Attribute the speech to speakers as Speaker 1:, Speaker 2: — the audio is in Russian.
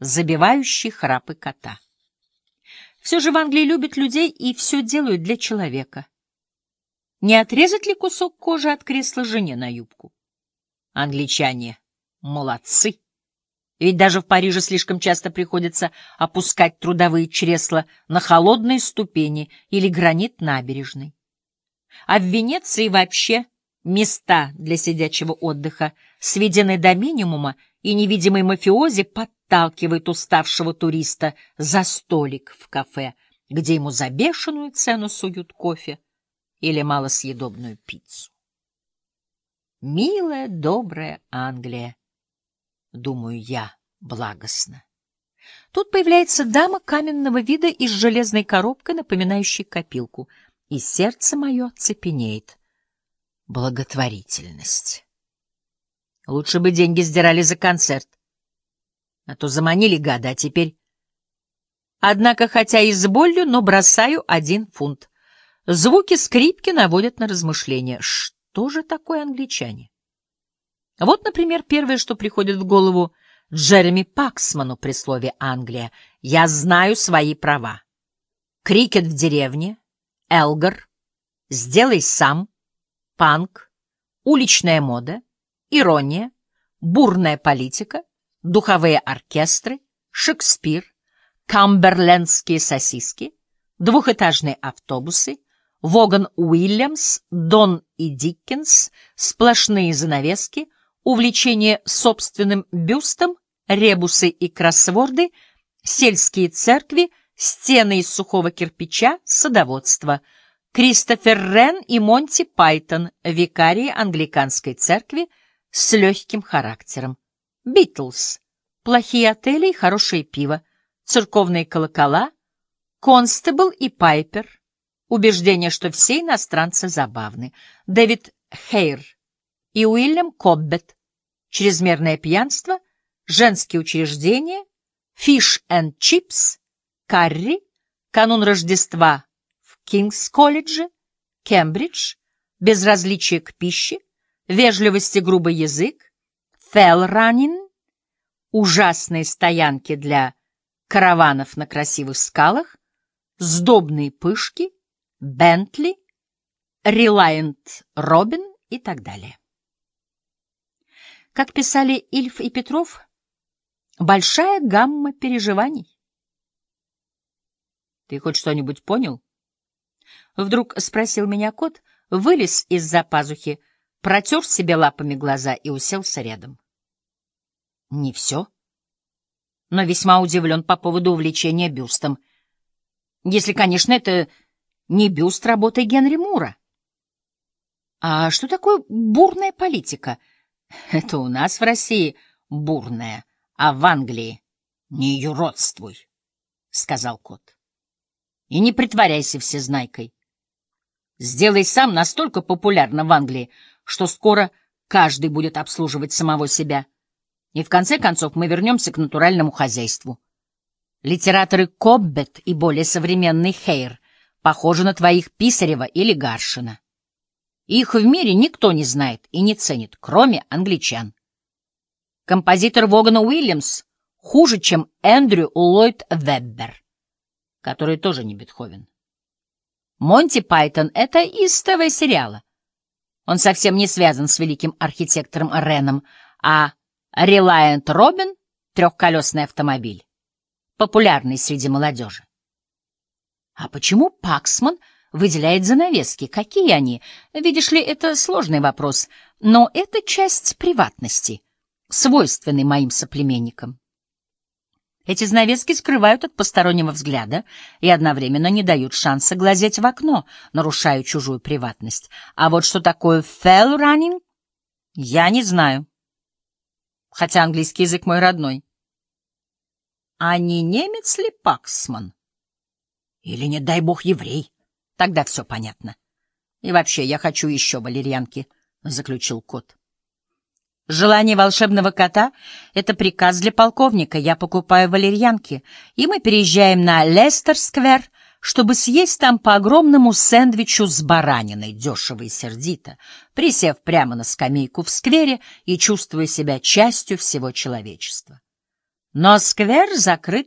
Speaker 1: забивающий храпы кота. Все же в Англии любят людей и все делают для человека. Не отрезать ли кусок кожи от кресла жене на юбку? Англичане молодцы. Ведь даже в Париже слишком часто приходится опускать трудовые чресла на холодные ступени или гранит набережной. А в Венеции вообще места для сидячего отдыха сведены до минимума, и невидимый мафиози подталкивает уставшего туриста за столик в кафе, где ему за бешеную цену суют кофе или малосъедобную пиццу. Милая, добрая Англия, думаю я благостно. Тут появляется дама каменного вида и с железной коробкой, напоминающей копилку, и сердце мое цепенеет. Благотворительность. Лучше бы деньги сдирали за концерт. А то заманили гада, а теперь... Однако, хотя и с болью, но бросаю один фунт. Звуки скрипки наводят на размышления. Что же такое англичане? Вот, например, первое, что приходит в голову Джереми Паксману при слове «Англия». «Я знаю свои права». Крикет в деревне, Элгар, «Сделай сам», панк, уличная мода, ирония, бурная политика, духовые оркестры, Шекспир, камберлендские сосиски, двухэтажные автобусы, Воган Уильямс, Дон и Диккенс, сплошные занавески, увлечение собственным бюстом, ребусы и кроссворды, сельские церкви, стены из сухого кирпича, садоводство. Кристофер Рен и Монти Пайтон, викарии англиканской церкви с легким характером. Битлз, плохие отели и хорошее пиво, церковные колокола, Констебл и Пайпер, убеждение, что все иностранцы забавны. Дэвид Хейр и Уильям Коббет. Чрезмерное пьянство, женские учреждения, фиш and чипс, карри, канун Рождества в Кингс-колледже, Кембридж, безразличие к пище, вежливость и грубый язык, фелл-раннин, ужасные стоянки для караванов на красивых скалах, сдобные пышки — Бентли, Релайент Робин и так далее. Как писали Ильф и Петров, большая гамма переживаний. Ты хоть что-нибудь понял? Вдруг спросил меня кот, вылез из-за пазухи, протер себе лапами глаза и уселся рядом. Не все, но весьма удивлен по поводу увлечения бюстом. Если, конечно, это не бюст работы Генри Мура. А что такое бурная политика? Это у нас в России бурная, а в Англии не юродствуй, — сказал кот. И не притворяйся всезнайкой. Сделай сам настолько популярно в Англии, что скоро каждый будет обслуживать самого себя. И в конце концов мы вернемся к натуральному хозяйству. Литераторы Коббет и более современный Хейр — похожи на твоих Писарева или Гаршина. Их в мире никто не знает и не ценит, кроме англичан. Композитор Вогана Уильямс хуже, чем Эндрю Ллойд Веббер, который тоже не Бетховен. Монти Пайтон — это из ТВ-сериала. Он совсем не связан с великим архитектором Реном, а Reliant Робин — трехколесный автомобиль, популярный среди молодежи. А почему Паксман выделяет занавески? Какие они? Видишь ли, это сложный вопрос, но это часть приватности, свойственной моим соплеменникам. Эти занавески скрывают от постороннего взгляда и одновременно не дают шанса глазеть в окно, нарушая чужую приватность. А вот что такое фэлл-раннинг, я не знаю. Хотя английский язык мой родной. А не немец ли Паксман? Или, не дай бог, еврей. Тогда все понятно. И вообще, я хочу еще валерьянки, — заключил кот. Желание волшебного кота — это приказ для полковника. Я покупаю валерьянки, и мы переезжаем на Лестер-сквер, чтобы съесть там по огромному сэндвичу с бараниной, дешево и сердито, присев прямо на скамейку в сквере и чувствуя себя частью всего человечества. Но сквер закрыт